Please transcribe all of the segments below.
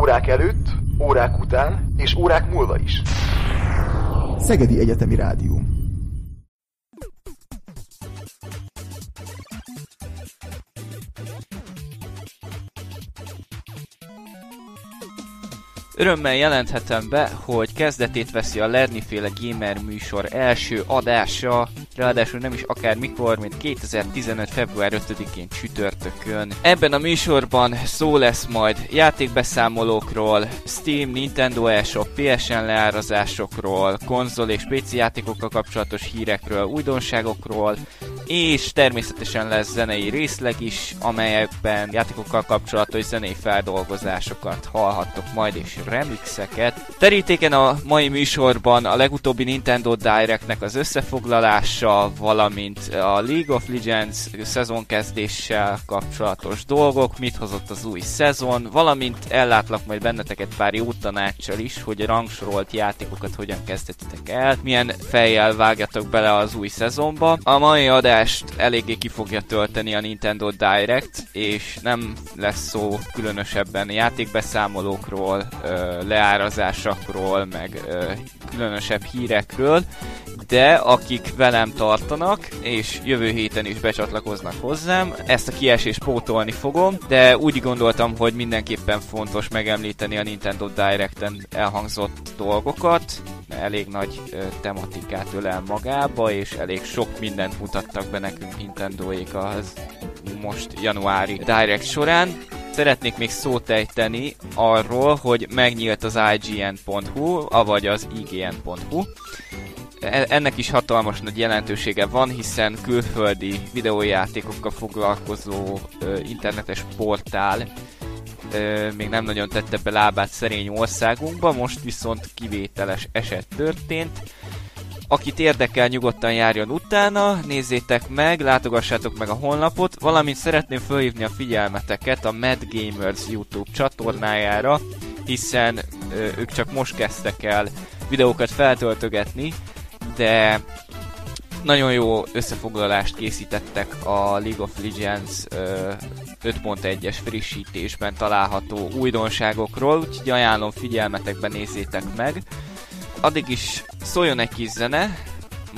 Órák előtt, órák után és órák múlva is. Szegedi Egyetemi Rádió. Örömmel jelenthetem be, hogy kezdetét veszi a Lerni-féle Gamer műsor első adása, ráadásul nem is akár mikor, mint 2015. február 5-én csütörtökön. Ebben a műsorban szó lesz majd játékbeszámolókról, Steam, Nintendo eShop, PSN leárazásokról, konzol és PC játékokkal kapcsolatos hírekről, újdonságokról, és természetesen lesz zenei részleg is, amelyekben játékokkal kapcsolatos zenei feldolgozásokat hallhattok majd, és remixeket. Terítéken a mai műsorban a legutóbbi Nintendo Directnek az összefoglalása, valamint a League of Legends szezonkezdéssel kapcsolatos dolgok, mit hozott az új szezon, valamint ellátlak majd benneteket pár jó tanácssal is, hogy rangsorolt játékokat hogyan kezdhetitek el, milyen fejjel vágjatok bele az új szezonba. A mai adást eléggé ki fogja tölteni a Nintendo Direct, és nem lesz szó különösebben játékbeszámolókról, leárazásokról, meg különösebb hírekről, de akik velem tartanak, és jövő héten is becsatlakoznak hozzám, ezt a kiesést pótolni fogom, de úgy gondoltam, hogy mindenképpen fontos megemlíteni a Nintendo Direct-en elhangzott dolgokat, elég nagy ö, tematikát ölel magába, és elég sok mindent mutattak be nekünk Nintendo-ék az most januári Direct során. Szeretnék még szót ejteni arról, hogy megnyílt az IGN.hu, avagy az IGN.hu. E, ennek is hatalmas nagy jelentősége van, hiszen külföldi videójátékokkal foglalkozó ö, internetes portál ö, még nem nagyon tette be lábát szerény országunkba, most viszont kivételes eset történt. Akit érdekel, nyugodtan járjon utána, nézzétek meg, látogassátok meg a honlapot, valamint szeretném felhívni a figyelmeteket a Mad Gamers YouTube csatornájára, hiszen ö, ők csak most kezdtek el videókat feltöltögetni, de nagyon jó összefoglalást készítettek a League of Legends ö, 5.1-es frissítésben található újdonságokról, úgyhogy ajánlom figyelmetekben nézzétek meg. Addig is szóljon egy kis zene,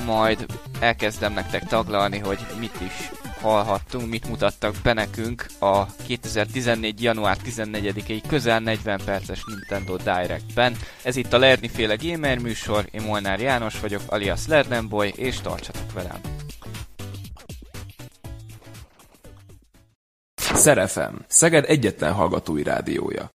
majd elkezdem nektek taglalni, hogy mit is hallhattunk, mit mutattak be nekünk a 2014. január 14-i közel 40 perces Nintendo Direct-ben. Ez itt a Lerni féle gamer műsor, én Molnár János vagyok, alias Lerdenboy, és tartsatok velem! Szerefem, Szeged egyetlen hallgatói rádiója.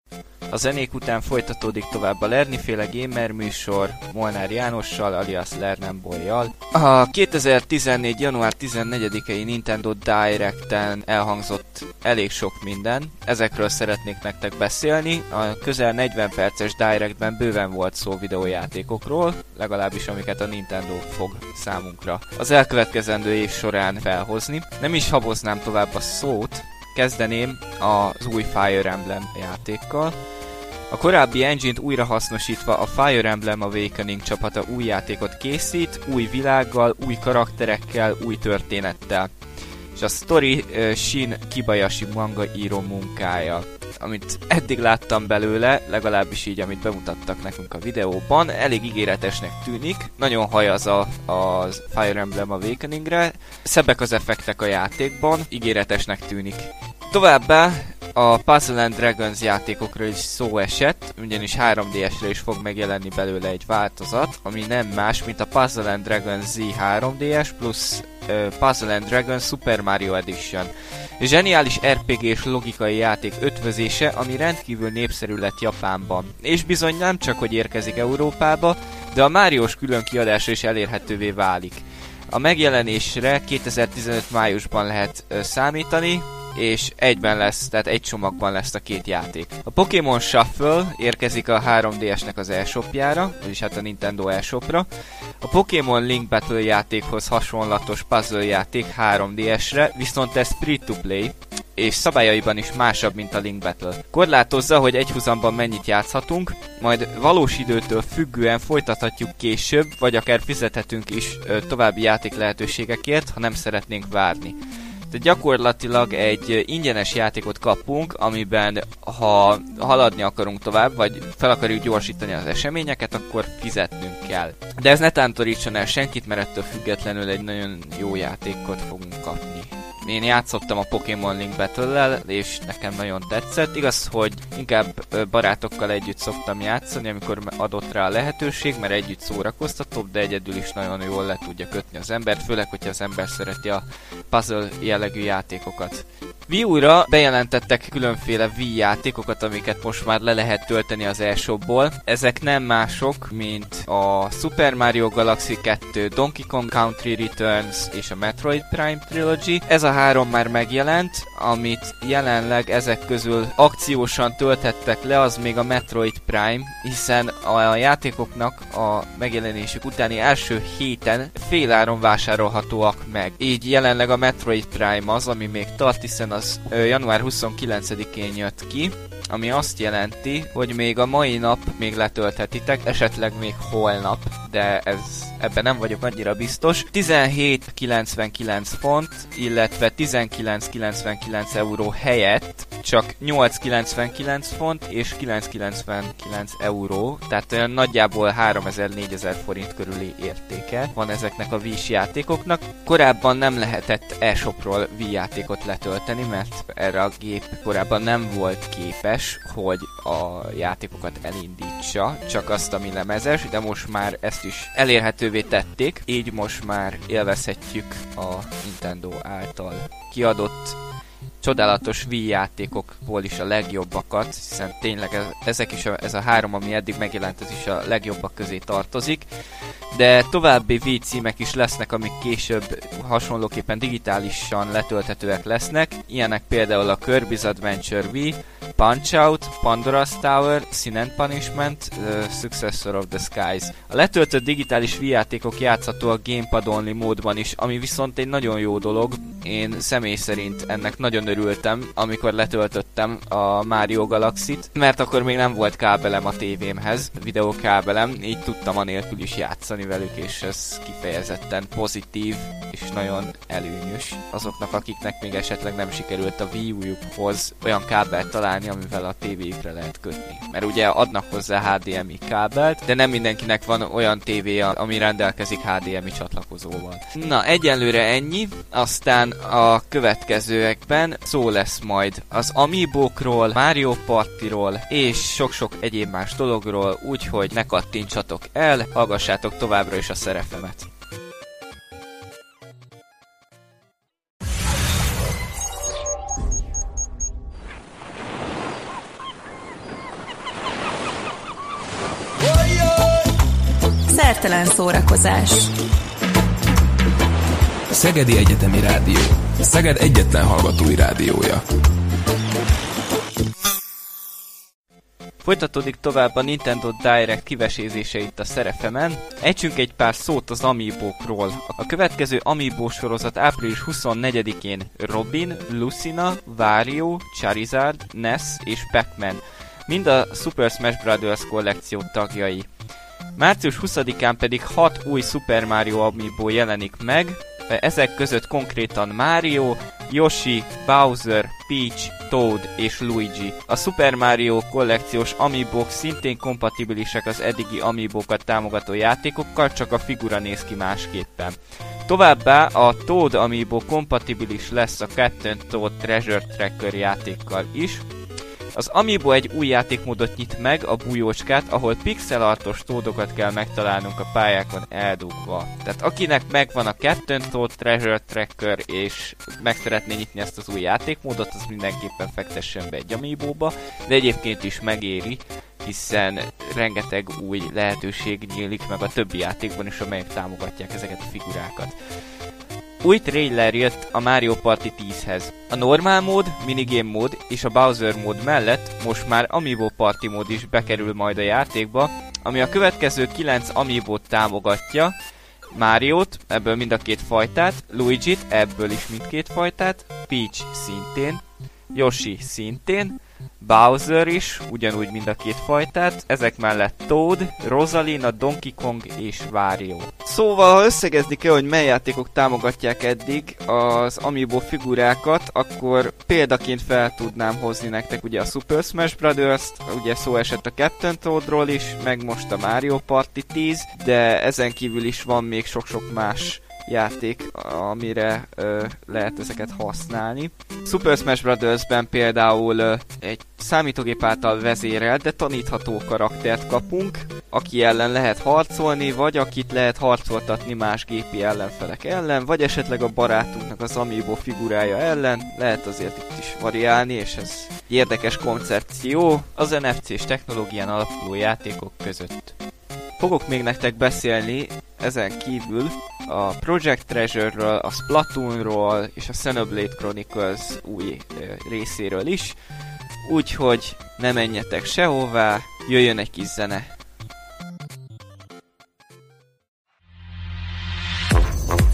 A zenék után folytatódik tovább a Lerni-féle gamer műsor Molnár Jánossal, alias Lernembolyjal. A 2014. január 14-i Nintendo Direct-en elhangzott elég sok minden, ezekről szeretnék nektek beszélni. A közel 40 perces Directben bőven volt szó videójátékokról, legalábbis amiket a Nintendo fog számunkra az elkövetkezendő év során felhozni. Nem is haboznám tovább a szót, kezdeném az új Fire Emblem játékkal. A korábbi engine-t újra hasznosítva a Fire Emblem Awakening csapata új játékot készít, új világgal, új karakterekkel, új történettel. És a story uh, Shin Kibayashi manga író munkája. Amit eddig láttam belőle, legalábbis így, amit bemutattak nekünk a videóban, elég ígéretesnek tűnik. Nagyon hajaz a, a Fire Emblem Awakeningre. Szebbek az effektek a játékban, ígéretesnek tűnik. Továbbá a Puzzle and Dragons játékokról is szó esett, ugyanis 3DS-re is fog megjelenni belőle egy változat, ami nem más, mint a Puzzle and Dragons Z 3DS plusz uh, Puzzle and Dragons Super Mario Edition. Zseniális RPG és logikai játék ötvözése, ami rendkívül népszerű lett Japánban. És bizony nem csak, hogy érkezik Európába, de a Máriós külön kiadása is elérhetővé válik. A megjelenésre 2015 májusban lehet ö, számítani, és egyben lesz, tehát egy csomagban lesz a két játék. A Pokémon Shuffle érkezik a 3DS-nek az eShopjára, vagyis hát a Nintendo eShopra. A Pokémon Link Battle játékhoz hasonlatos puzzle játék 3DS-re, viszont ez free-to-play, és szabályaiban is másabb, mint a Link Battle. Korlátozza, hogy egyhuzamban mennyit játszhatunk, majd valós időtől függően folytathatjuk később, vagy akár fizethetünk is ö, további játék lehetőségekért, ha nem szeretnénk várni. Tehát gyakorlatilag egy ingyenes játékot kapunk, amiben ha haladni akarunk tovább, vagy fel akarjuk gyorsítani az eseményeket, akkor fizetnünk kell. De ez ne tántorítson el senkit, mert ettől függetlenül egy nagyon jó játékot fogunk kapni. Én játszottam a Pokémon Link battle és nekem nagyon tetszett. Igaz, hogy inkább barátokkal együtt szoktam játszani, amikor adott rá a lehetőség, mert együtt szórakoztatóbb, de egyedül is nagyon jól le tudja kötni az embert, főleg, hogyha az ember szereti a puzzle jellegű játékokat. Wii U-ra bejelentettek különféle Wii játékokat, amiket most már le lehet tölteni az eShopból. Ezek nem mások, mint a Super Mario Galaxy 2, Donkey Kong Country Returns és a Metroid Prime Trilogy. Ez a három már megjelent, amit jelenleg ezek közül akciósan töltettek le, az még a Metroid Prime, hiszen a játékoknak a megjelenésük utáni első héten féláron vásárolhatóak meg. Így jelenleg a Metroid Prime az, ami még tart, hiszen az január 29-én jött ki, ami azt jelenti, hogy még a mai nap még letölthetitek, esetleg még holnap, de ez ebben nem vagyok annyira biztos. 17,99 font, illetve 19,99 euró helyett csak 8,99 font és 9,99 euró, tehát olyan nagyjából 3000-4000 forint körüli értéke van ezeknek a Wii játékoknak. Korábban nem lehetett e-shopról Wii játékot letölteni, mert erre a gép korábban nem volt képes, hogy a játékokat elindítsa, csak azt, ami lemezes, de most már ezt is elérhetővé tették, így most már élvezhetjük a Nintendo által kiadott csodálatos Wii játékokból is a legjobbakat, hiszen tényleg ezek is a, ez a három, ami eddig megjelent, ez is a legjobbak közé tartozik. De további Wii címek is lesznek, amik később hasonlóképpen digitálisan letölthetőek lesznek. Ilyenek például a Kirby's Adventure Wii, Punch-Out, Pandora's Tower, Sin and Punishment, The Successor of the Skies. A letöltött digitális Wii játékok játszhatóak Gamepad Only módban is, ami viszont egy nagyon jó dolog. Én személy szerint ennek nagyon örültem, amikor letöltöttem a Mario Galaxy-t, mert akkor még nem volt kábelem a tévémhez, videókábelem, így tudtam anélkül is játszani velük, és ez kifejezetten pozitív és nagyon előnyös azoknak, akiknek még esetleg nem sikerült a Wii U-jukhoz olyan kábelt találni, amivel a tévéjükre lehet kötni. Mert ugye adnak hozzá HDMI kábelt, de nem mindenkinek van olyan tévéje, ami rendelkezik HDMI csatlakozóval. Na, egyelőre ennyi, aztán a következőekben szó lesz majd az Amiibokról, Mario Partiról és sok-sok egyéb más dologról, úgyhogy ne kattintsatok el, hallgassátok továbbra is a szerefemet. Szertelen szórakozás. Szegedi Egyetemi Rádió. Szeged egyetlen hallgatói rádiója. Folytatódik tovább a Nintendo Direct kivesézése itt a szerefemen. Ejtsünk egy pár szót az Amiibo-król. A következő Amiibo sorozat április 24-én Robin, Lucina, Wario, Charizard, Ness és Pac-Man. Mind a Super Smash Bros. kollekció tagjai. Március 20-án pedig 6 új Super Mario Amiibo jelenik meg, ezek között konkrétan Mario, Yoshi, Bowser, Peach, Toad és Luigi. A Super Mario kollekciós amiibo szintén kompatibilisek az eddigi amiibo támogató játékokkal, csak a figura néz ki másképpen. Továbbá a Toad Amiibo kompatibilis lesz a Captain Toad Treasure Tracker játékkal is, az Amiibo egy új játékmódot nyit meg, a bujócskát, ahol pixelartos tódokat kell megtalálnunk a pályákon eldugva. Tehát akinek megvan a Captain Toad Treasure Tracker, és meg szeretné nyitni ezt az új játékmódot, az mindenképpen fektessen be egy Amiibo-ba, de egyébként is megéri, hiszen rengeteg új lehetőség nyílik meg a többi játékban is, amelyek támogatják ezeket a figurákat. Új trailer jött a Mario Party 10-hez. A normál mód, minigame mód és a Bowser mód mellett most már Amiibo Party mód is bekerül majd a játékba, ami a következő 9 amiibo támogatja, Máriót, ebből mind a két fajtát, Luigi-t, ebből is mindkét fajtát, Peach szintén, Yoshi szintén, Bowser is, ugyanúgy mind a két fajtát, ezek mellett Toad, Rosalina, Donkey Kong és Wario. Szóval, ha összegezni kell, hogy mely játékok támogatják eddig az Amiibo figurákat, akkor példaként fel tudnám hozni nektek ugye a Super Smash Brothers-t, ugye szó esett a Captain Toadról is, meg most a Mario Party 10, de ezen kívül is van még sok-sok más játék, amire ö, lehet ezeket használni. Super Smash Bros.-ben például ö, egy számítógép által vezérelt, de tanítható karaktert kapunk, aki ellen lehet harcolni, vagy akit lehet harcoltatni más gépi ellenfelek ellen, vagy esetleg a barátunknak az Amiibo figurája ellen, lehet azért itt is variálni, és ez érdekes koncepció az NFC-s technológián alapuló játékok között. Fogok még nektek beszélni ezen kívül a Project Treasure-ről, a Splatoonról és a Xenoblade Chronicles új részéről is. Úgyhogy ne menjetek sehová, jöjjön egy kis zene.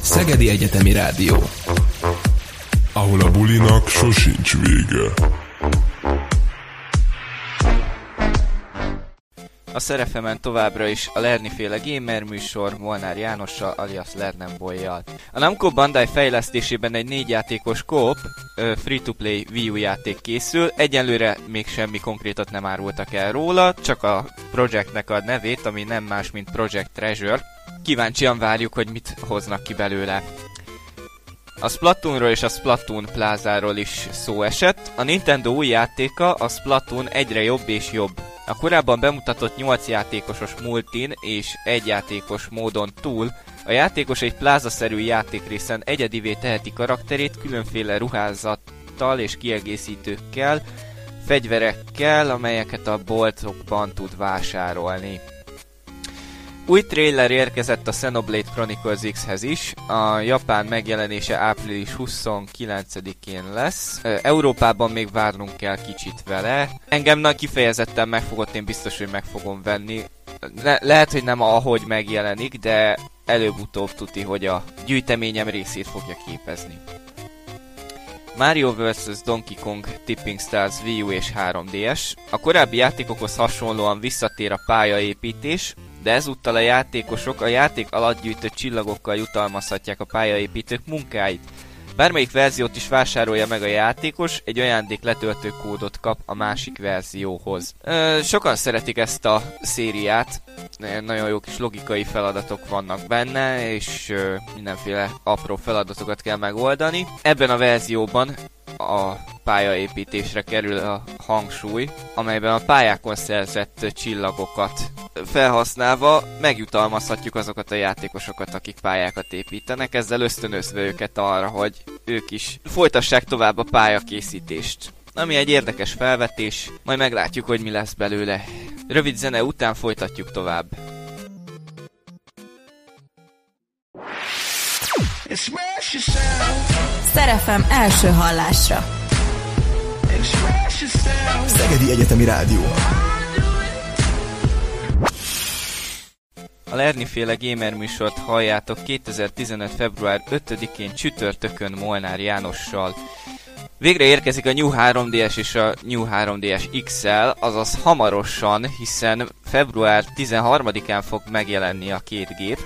Szegedi Egyetemi Rádió Ahol a bulinak sosincs vége. A szerefemen továbbra is a Lerni féle gamer műsor Molnár Jánossal alias Lernembolyjal. A Namco Bandai fejlesztésében egy négy játékos koop, free-to-play Wii U játék készül. Egyelőre még semmi konkrétat nem árultak el róla, csak a projektnek a nevét, ami nem más, mint Project Treasure. Kíváncsian várjuk, hogy mit hoznak ki belőle. A Splatoonról és a Splatoon plázáról is szó esett. A Nintendo új játéka, a Splatoon egyre jobb és jobb. A korábban bemutatott 8 játékosos multin és egy játékos módon túl, a játékos egy plázaszerű játékrészen egyedivé teheti karakterét különféle ruházattal és kiegészítőkkel, fegyverekkel, amelyeket a boltokban tud vásárolni. Új trailer érkezett a Xenoblade Chronicles X-hez is, a japán megjelenése április 29-én lesz. Európában még várnunk kell kicsit vele. Engem nagy kifejezetten megfogott, én biztos, hogy meg fogom venni. Le- lehet, hogy nem ahogy megjelenik, de előbb-utóbb tuti, hogy a gyűjteményem részét fogja képezni. Mario vs. Donkey Kong Tipping Stars Wii U és 3DS. A korábbi játékokhoz hasonlóan visszatér a pályaépítés, de ezúttal a játékosok a játék alatt gyűjtött csillagokkal jutalmazhatják a pályaépítők munkáit. Bármelyik verziót is vásárolja meg a játékos, egy ajándék letöltő kódot kap a másik verzióhoz. Ö, sokan szeretik ezt a szériát, nagyon jó kis logikai feladatok vannak benne, és ö, mindenféle apró feladatokat kell megoldani. Ebben a verzióban a pályaépítésre kerül a hangsúly, amelyben a pályákon szerzett csillagokat felhasználva megjutalmazhatjuk azokat a játékosokat, akik pályákat építenek, ezzel ösztönözve őket arra, hogy ők is folytassák tovább a pályakészítést. Ami egy érdekes felvetés, majd meglátjuk, hogy mi lesz belőle. Rövid zene után folytatjuk tovább. Szerefem első hallásra. Szegedi Egyetemi Rádió. A Lerni féle gamer műsort halljátok 2015. február 5-én csütörtökön Molnár Jánossal. Végre érkezik a New 3DS és a New 3DS XL, azaz hamarosan, hiszen február 13-án fog megjelenni a két gép.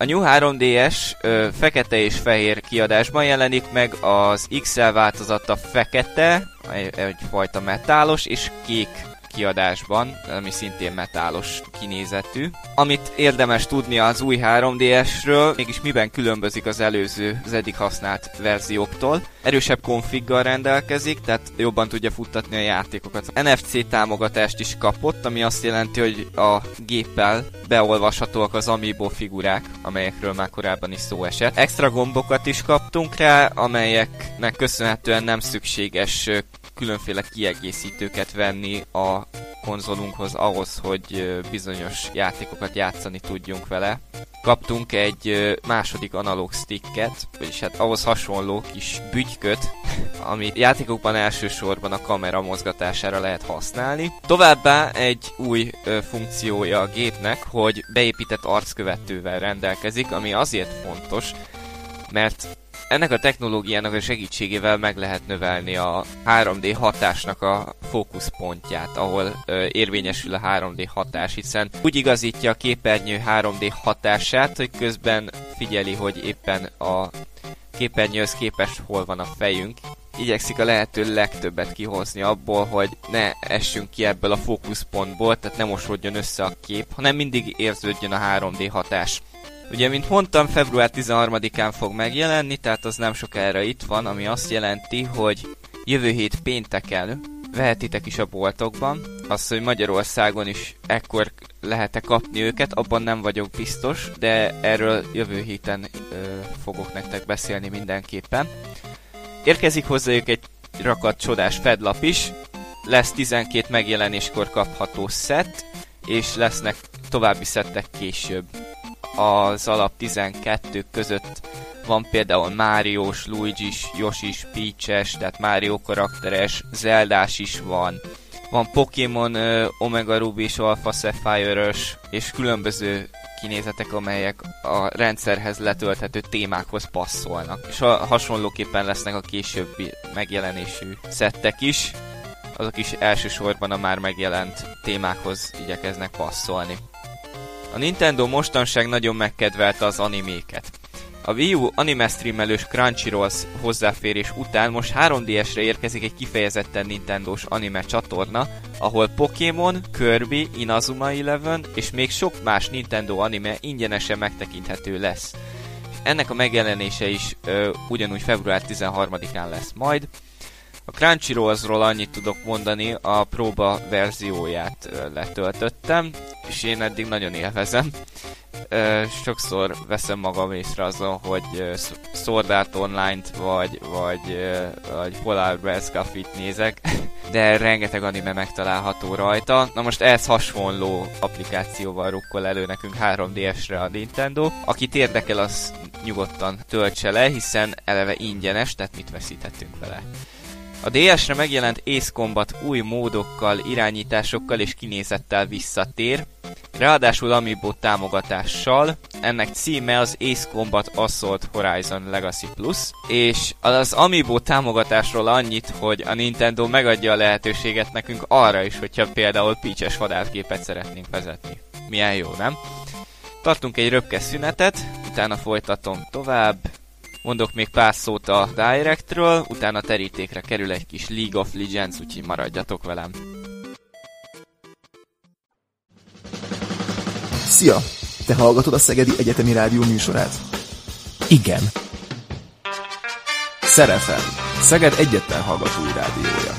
A New 3DS ö, fekete és fehér kiadásban jelenik meg, az XL változata fekete, egy, egyfajta metálos, és kék kiadásban, ami szintén metálos kinézetű. Amit érdemes tudni az új 3DS-ről, mégis miben különbözik az előző, az eddig használt verzióktól. Erősebb konfiggal rendelkezik, tehát jobban tudja futtatni a játékokat. NFC támogatást is kapott, ami azt jelenti, hogy a géppel beolvashatóak az Amiibo figurák, amelyekről már korábban is szó esett. Extra gombokat is kaptunk rá, amelyeknek köszönhetően nem szükséges különféle kiegészítőket venni a konzolunkhoz ahhoz, hogy bizonyos játékokat játszani tudjunk vele. Kaptunk egy második analóg sticket, vagyis hát ahhoz hasonló kis bügyköt, amit játékokban elsősorban a kamera mozgatására lehet használni. Továbbá egy új funkciója a gépnek, hogy beépített arckövetővel rendelkezik, ami azért fontos, mert ennek a technológiának a segítségével meg lehet növelni a 3D hatásnak a fókuszpontját, ahol ö, érvényesül a 3D hatás, hiszen úgy igazítja a képernyő 3D hatását, hogy közben figyeli, hogy éppen a képernyőhöz képest hol van a fejünk. Igyekszik a lehető legtöbbet kihozni abból, hogy ne essünk ki ebből a fókuszpontból, tehát ne mosódjon össze a kép, hanem mindig érződjön a 3D hatás. Ugye, mint mondtam, február 13-án fog megjelenni, tehát az nem sokára itt van, ami azt jelenti, hogy jövő hét pénteken vehetitek is a boltokban. Az, hogy Magyarországon is ekkor lehet-e kapni őket, abban nem vagyok biztos, de erről jövő héten ö, fogok nektek beszélni mindenképpen. Érkezik hozzájuk egy rakat csodás fedlap is, lesz 12 megjelenéskor kapható szett, és lesznek további szettek később. Az alap 12 között van például Máriós, Luigi-s, Yoshi-s, Peach-es, tehát Mario karakteres, Zeldás is van. Van Pokémon uh, Omega Ruby és Alpha sapphire és különböző kinézetek, amelyek a rendszerhez letölthető témákhoz passzolnak. És ha hasonlóképpen lesznek a későbbi megjelenésű szettek is, azok is elsősorban a már megjelent témákhoz igyekeznek passzolni. A Nintendo mostanság nagyon megkedvelte az animéket. A Wii U anime streamelős Crunchyroll hozzáférés után most 3DS-re érkezik egy kifejezetten Nintendo-s anime csatorna, ahol Pokémon, Kirby, Inazuma Eleven és még sok más Nintendo anime ingyenesen megtekinthető lesz. Ennek a megjelenése is ö, ugyanúgy február 13-án lesz majd. A Crunchyrollról annyit tudok mondani, a próba verzióját ö, letöltöttem, és én eddig nagyon élvezem sokszor veszem magam észre azon, hogy ö, Sword Art Online-t vagy, vagy, vagy Polar Bear Scuffy-t nézek, de rengeteg anime megtalálható rajta. Na most ehhez hasonló applikációval rukkol elő nekünk 3DS-re a Nintendo. Akit érdekel, az nyugodtan töltse le, hiszen eleve ingyenes, tehát mit veszíthetünk vele. A DS-re megjelent Ace Combat új módokkal, irányításokkal és kinézettel visszatér, ráadásul Amiibo támogatással. Ennek címe az Ace Combat Assault Horizon Legacy Plus, és az Amiibo támogatásról annyit, hogy a Nintendo megadja a lehetőséget nekünk arra is, hogyha például Peach-es szeretnénk vezetni. Milyen jó, nem? Tartunk egy röpke szünetet, utána folytatom tovább, Mondok még pár szót a Directről, utána terítékre kerül egy kis League of Legends, úgyhogy maradjatok velem. Szia! Te hallgatod a Szegedi Egyetemi Rádió műsorát? Igen. Szerefem. Szeged egyetlen hallgatói rádiója.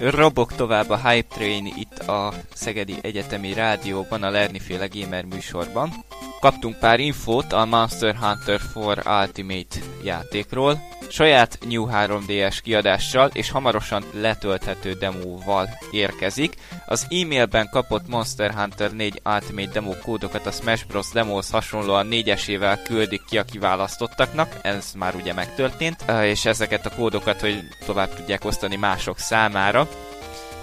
Robok tovább a Hype Train a Szegedi Egyetemi Rádióban, a Lerniféle Gamer műsorban. Kaptunk pár infót a Monster Hunter 4 Ultimate játékról, saját New 3DS kiadással és hamarosan letölthető demóval érkezik. Az e-mailben kapott Monster Hunter 4 Ultimate demo kódokat a Smash Bros. demóhoz hasonlóan négyesével küldik ki a kiválasztottaknak, ez már ugye megtörtént, és ezeket a kódokat, hogy tovább tudják osztani mások számára.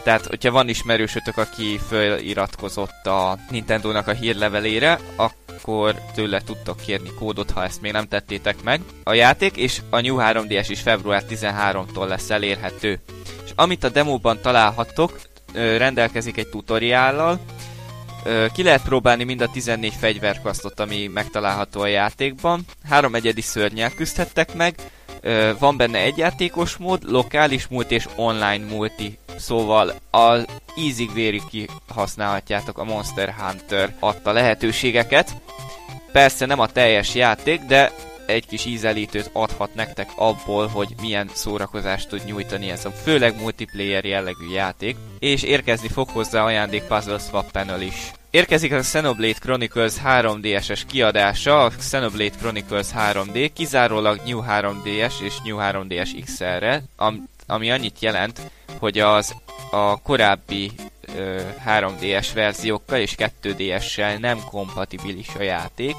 Tehát, hogyha van ismerősötök, aki föliratkozott a Nintendo-nak a hírlevelére, akkor tőle tudtok kérni kódot, ha ezt még nem tettétek meg. A játék és a New 3DS is február 13-tól lesz elérhető. És amit a demóban találhattok, rendelkezik egy tutoriállal, ki lehet próbálni mind a 14 fegyverkasztot, ami megtalálható a játékban. Három egyedi szörnyel küzdhettek meg, van benne egyjátékos mód, lokális multi és online multi. Szóval az ízig vérig kihasználhatjátok a Monster Hunter adta lehetőségeket. Persze nem a teljes játék, de egy kis ízelítőt adhat nektek abból, hogy milyen szórakozást tud nyújtani ez a főleg multiplayer jellegű játék, és érkezni fog hozzá ajándék Puzzle Swap Panel is. Érkezik a Xenoblade Chronicles 3DS-es kiadása, a Xenoblade Chronicles 3D, kizárólag New 3DS és New 3DS XL-re, am, ami annyit jelent, hogy az a korábbi ö, 3DS verziókkal és 2DS-sel nem kompatibilis a játék,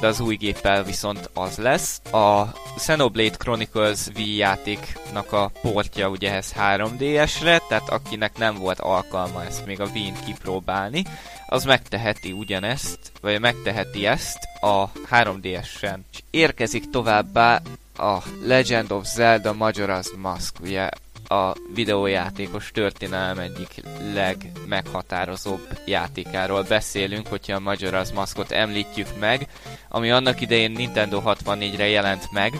de az új géppel viszont az lesz. A Xenoblade Chronicles V játéknak a portja ugye ez 3DS-re, tehát akinek nem volt alkalma ezt még a Wii-n kipróbálni, az megteheti ugyanezt, vagy megteheti ezt a 3DS-en. És érkezik továbbá a Legend of Zelda Majora's Mask, ugye a videójátékos történelem egyik legmeghatározóbb játékáról beszélünk, hogyha a Majora's Maskot említjük meg, ami annak idején Nintendo 64-re jelent meg,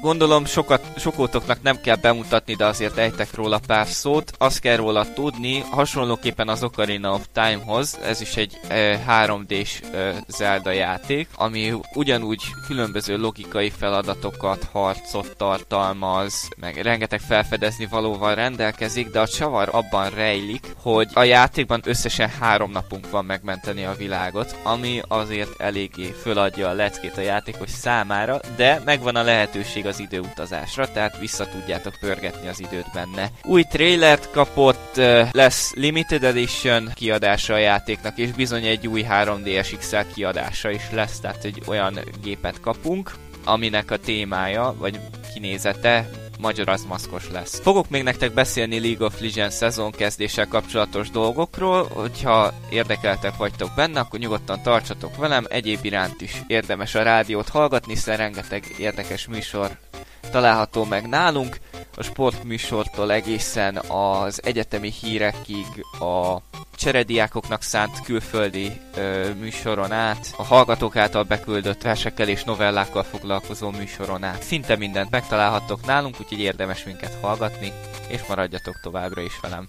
Gondolom sokat, sokótoknak nem kell bemutatni, de azért ejtek róla pár szót. Azt kell róla tudni, hasonlóképpen az Ocarina of Time-hoz, ez is egy e, 3D-s e, Zelda játék, ami ugyanúgy különböző logikai feladatokat, harcot tartalmaz, meg rengeteg felfedezni valóval rendelkezik, de a csavar abban rejlik, hogy a játékban összesen három napunk van megmenteni a világot, ami azért eléggé föladja a leckét a játékos számára, de megvan a lehetőség az időutazásra, tehát vissza tudjátok pörgetni az időt benne. Új trailert kapott, lesz Limited Edition kiadása a játéknak, és bizony egy új 3DS XL kiadása is lesz, tehát egy olyan gépet kapunk, aminek a témája, vagy kinézete Majora's maszkos lesz. Fogok még nektek beszélni League of Legends szezon kezdéssel kapcsolatos dolgokról, hogyha érdekeltek vagytok benne, akkor nyugodtan tartsatok velem, egyéb iránt is érdemes a rádiót hallgatni, hiszen rengeteg érdekes műsor található meg nálunk, a sportműsortól egészen az egyetemi hírekig, a cserediákoknak szánt külföldi ö, műsoron át, a hallgatók által beküldött versekkel és novellákkal foglalkozó műsoron át. Szinte mindent megtalálhattok nálunk, úgyhogy érdemes minket hallgatni, és maradjatok továbbra is velem.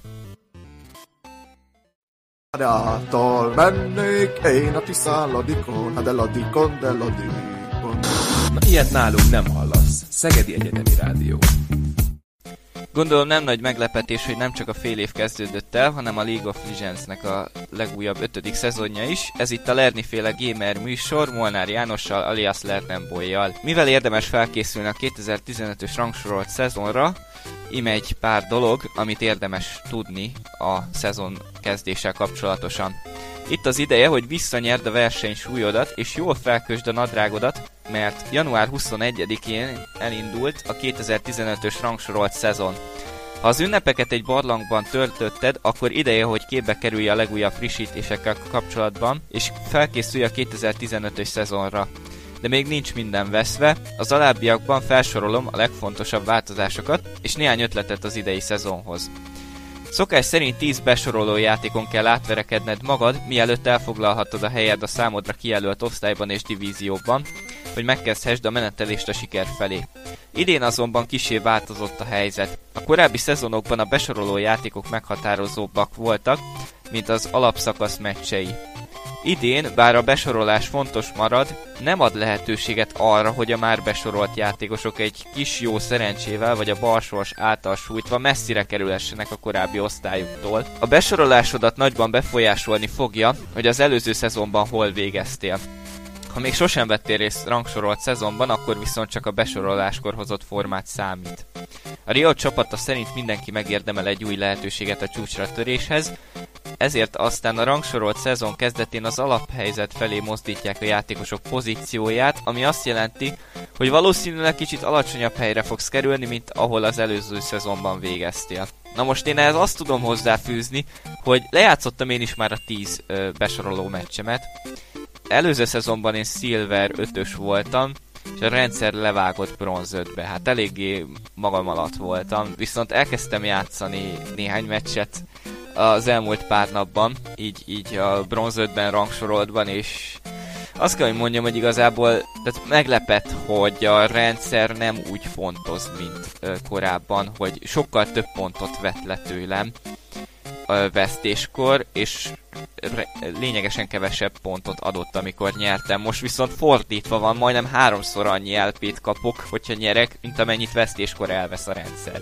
Rától mennék én a tiszálladikon, hát eladikon, eladikon. Na, ilyet nálunk nem hallasz. Szegedi Egyetemi Rádió. Gondolom nem nagy meglepetés, hogy nem csak a fél év kezdődött el, hanem a League of Legends-nek a legújabb ötödik szezonja is. Ez itt a Lerni féle gamer műsor Molnár Jánossal alias Lernembolyjal. Mivel érdemes felkészülni a 2015-ös rangsorolt szezonra, ime egy pár dolog, amit érdemes tudni a szezon kezdéssel kapcsolatosan. Itt az ideje, hogy visszanyerd a verseny súlyodat, és jól felkösd a nadrágodat, mert január 21-én elindult a 2015-ös rangsorolt szezon. Ha az ünnepeket egy barlangban töltötted, akkor ideje, hogy képbe kerülj a legújabb frissítésekkel kapcsolatban, és felkészülj a 2015-ös szezonra. De még nincs minden veszve, az alábbiakban felsorolom a legfontosabb változásokat, és néhány ötletet az idei szezonhoz. Szokás szerint 10 besoroló játékon kell átverekedned magad, mielőtt elfoglalhatod a helyed a számodra kijelölt osztályban és divízióban, hogy megkezdhessd a menetelést a siker felé. Idén azonban kisé változott a helyzet. A korábbi szezonokban a besoroló játékok meghatározóbbak voltak, mint az alapszakasz meccsei. Idén, bár a besorolás fontos marad, nem ad lehetőséget arra, hogy a már besorolt játékosok egy kis jó szerencsével vagy a balsors által sújtva messzire kerülhessenek a korábbi osztályuktól. A besorolásodat nagyban befolyásolni fogja, hogy az előző szezonban hol végeztél. Ha még sosem vettél részt rangsorolt szezonban, akkor viszont csak a besoroláskor hozott formát számít. A Rio csapata szerint mindenki megérdemel egy új lehetőséget a csúcsra töréshez, ezért aztán a rangsorolt szezon kezdetén az alaphelyzet felé mozdítják a játékosok pozícióját, ami azt jelenti, hogy valószínűleg kicsit alacsonyabb helyre fogsz kerülni, mint ahol az előző szezonban végeztél. Na most én ehhez azt tudom hozzáfűzni, hogy lejátszottam én is már a 10 ö, besoroló meccsemet. Előző szezonban én Silver 5-ös voltam, és a rendszer levágott bronz 5-be. Hát eléggé magam alatt voltam, viszont elkezdtem játszani néhány meccset az elmúlt pár napban, így, így a bronz 5-ben rangsoroltban, és azt kell, hogy mondjam, hogy igazából tehát meglepett, hogy a rendszer nem úgy fontos, mint ö, korábban, hogy sokkal több pontot vett le tőlem a vesztéskor, és lényegesen kevesebb pontot adott, amikor nyertem. Most viszont fordítva van, majdnem háromszor annyi LP-t kapok, hogyha nyerek, mint amennyit vesztéskor elvesz a rendszer.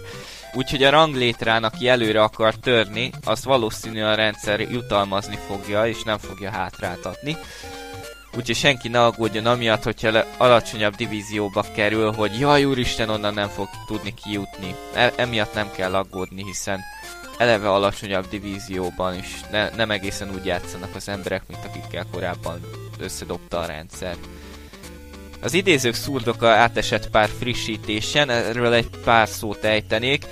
Úgyhogy a ranglétrán, aki előre akar törni, azt valószínűleg a rendszer jutalmazni fogja, és nem fogja hátráltatni. Úgyhogy senki ne aggódjon amiatt, hogyha alacsonyabb divízióba kerül, hogy jaj úristen, onnan nem fog tudni kijutni. E- emiatt nem kell aggódni, hiszen eleve alacsonyabb divízióban is ne, nem egészen úgy játszanak az emberek, mint akikkel korábban összedobta a rendszer. Az idézők szurdoka átesett pár frissítésen, erről egy pár szót ejtenék,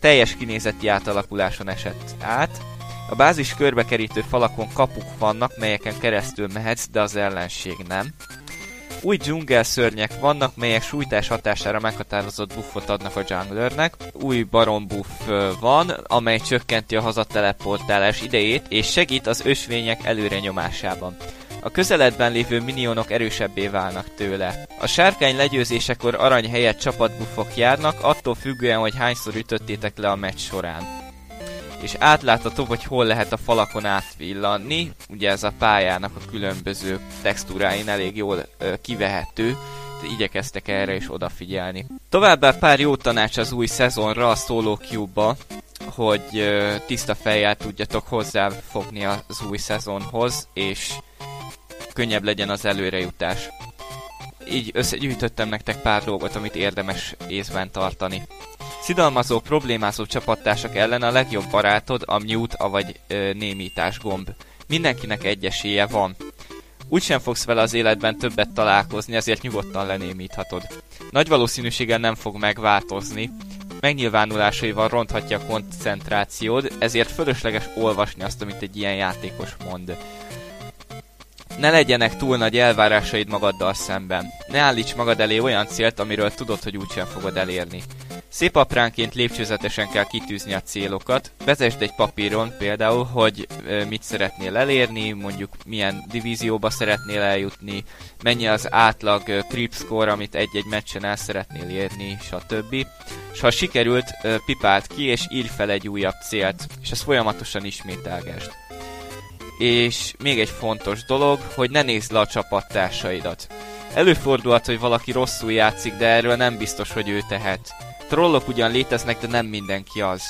teljes kinézeti átalakuláson esett át. A bázis körbekerítő falakon kapuk vannak, melyeken keresztül mehetsz, de az ellenség nem. Új dzsungelszörnyek vannak, melyek sújtás hatására meghatározott buffot adnak a junglernek. Új baron buff van, amely csökkenti a hazateleportálás idejét, és segít az ösvények előre nyomásában. A közeledben lévő minionok erősebbé válnak tőle. A sárkány legyőzésekor arany helyett csapatbuffok járnak, attól függően, hogy hányszor ütöttétek le a meccs során és átlátható, hogy hol lehet a falakon átvillanni. Ugye ez a pályának a különböző textúráin elég jól ö, kivehető, igyekeztek erre is odafigyelni. Továbbá pár jó tanács az új szezonra a Solo Cube-ba, hogy ö, tiszta fejjel tudjatok hozzáfogni az új szezonhoz, és könnyebb legyen az előrejutás. Így összegyűjtöttem nektek pár dolgot, amit érdemes észben tartani. Szidalmazó, problémázó csapattársak ellen a legjobb barátod a mute, vagy ö, némítás gomb. Mindenkinek egy esélye van. Úgysem fogsz vele az életben többet találkozni, ezért nyugodtan lenémíthatod. Nagy valószínűséggel nem fog megváltozni, megnyilvánulásaival ronthatja a koncentrációd, ezért fölösleges olvasni azt, amit egy ilyen játékos mond. Ne legyenek túl nagy elvárásaid magaddal szemben. Ne állíts magad elé olyan célt, amiről tudod, hogy úgysem fogod elérni. Szép apránként lépcsőzetesen kell kitűzni a célokat. Vezesd egy papíron például, hogy mit szeretnél elérni, mondjuk milyen divízióba szeretnél eljutni, mennyi az átlag creep score, amit egy-egy meccsen el szeretnél érni, stb. És ha sikerült, pipált ki, és írj fel egy újabb célt, és ezt folyamatosan ismételgesd. És még egy fontos dolog, hogy ne nézd le a csapattársaidat. Előfordulhat, hogy valaki rosszul játszik, de erről nem biztos, hogy ő tehet. Trollok ugyan léteznek, de nem mindenki az.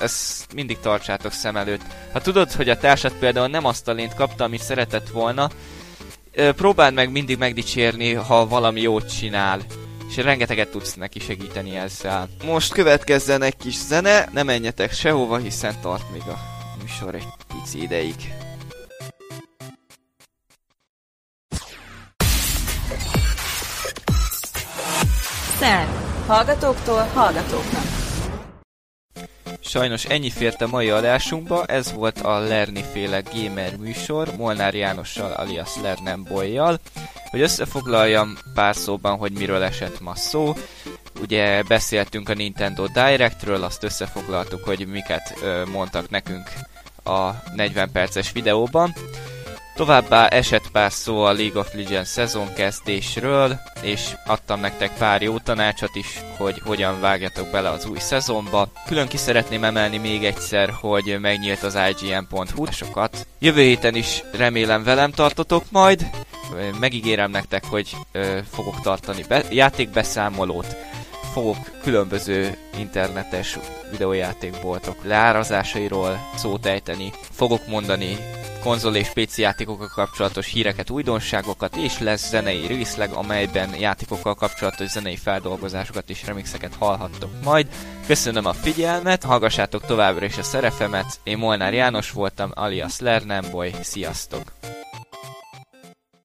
Ezt mindig tartsátok szem előtt. Ha tudod, hogy a társad például nem azt a lént kapta, amit szeretett volna, próbáld meg mindig megdicsérni, ha valami jót csinál. És rengeteget tudsz neki segíteni ezzel. Most következzen egy kis zene, ne menjetek sehova, hiszen tart még a műsor egy pici ideig. Szer. Hallgatóktól hallgatóknak. Sajnos ennyi fért a mai adásunkba, ez volt a Lerni féle gamer műsor, Molnár Jánossal alias Lernem Bolyjal. Hogy összefoglaljam pár szóban, hogy miről esett ma szó, ugye beszéltünk a Nintendo Directről, azt összefoglaltuk, hogy miket mondtak nekünk a 40 perces videóban. Továbbá esett pár szó a League of Legends szezonkezdésről, és adtam nektek pár jó tanácsot is, hogy hogyan vágjatok bele az új szezonba. Külön ki szeretném emelni még egyszer, hogy megnyílt az IGN.hu sokat. Jövő héten is remélem velem tartotok majd. Megígérem nektek, hogy ö, fogok tartani be- játékbeszámolót, fogok különböző internetes videójátékboltok leárazásairól szót ejteni, fogok mondani konzol és PC játékokkal kapcsolatos híreket, újdonságokat, és lesz zenei részleg, amelyben játékokkal kapcsolatos zenei feldolgozásokat és remixeket hallhattok majd. Köszönöm a figyelmet, hallgassátok továbbra is a szerefemet, én Molnár János voltam, alias Lernemboy, sziasztok!